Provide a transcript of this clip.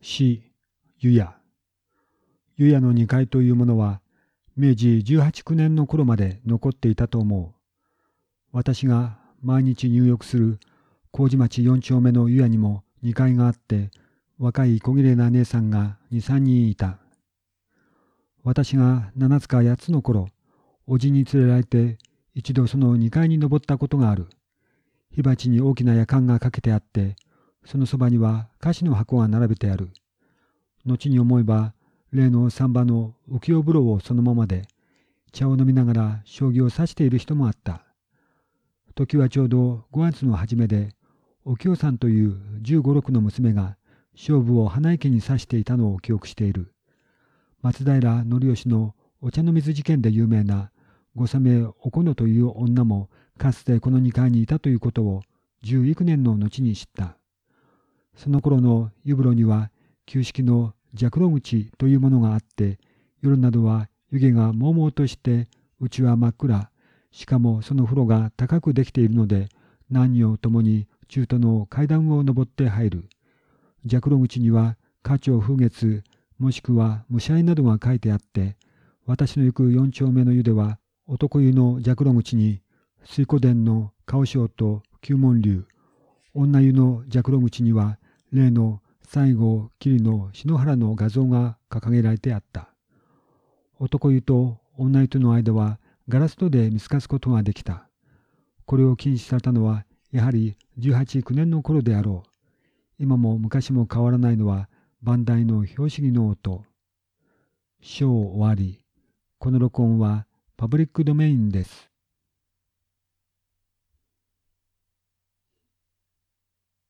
市湯屋湯屋の2階というものは明治18、9年の頃まで残っていたと思う。私が毎日入浴する麹町4丁目の湯屋にも2階があって若い小綺麗な姉さんが2、3人いた。私が7つか8つの頃、おじに連れられて一度その2階に登ったことがある。火鉢に大きな夜間がかけてあって、そのそばには菓子の箱が並べてある。後に思えば、例の三場の浮世風呂をそのままで、茶を飲みながら将棋を指している人もあった。時はちょうど5月の初めで、お京さんという15、6の娘が勝負を花池に指していたのを記憶している。松平則義のお茶の水事件で有名な御佐名おこのという女もかつてこの2階にいたということを十幾年の後に知った。その頃の湯風呂には旧式の弱露口というものがあって、夜などは湯気がもうもうとして、うちは真っ暗、しかもその風呂が高くできているので、何をともに中途の階段を登って入る。弱露口には花鳥風月、もしくは武者絵などが書いてあって、私の行く四丁目の湯では、男湯の弱露口に、水湖殿の顔章と九門流、女湯の弱露口には、例の西郷桐の篠原の画像が掲げられてあった。男湯と女湯との間はガラス戸で見透かすことができた。これを禁止されたのはやはり18、9年の頃であろう。今も昔も変わらないのは万代の標識の音。章終わり。この録音はパブリックドメインです。